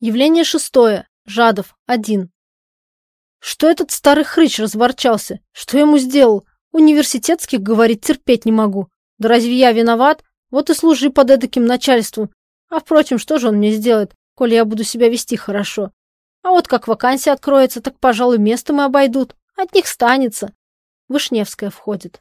Явление шестое. Жадов. Один. Что этот старый хрыч разворчался? Что ему сделал? Университетских, говорит, терпеть не могу. Да разве я виноват? Вот и служи под эдаким начальством. А впрочем, что же он мне сделает, коли я буду себя вести хорошо? А вот как вакансия откроется, так, пожалуй, место мы обойдут. От них станется. Вышневская входит.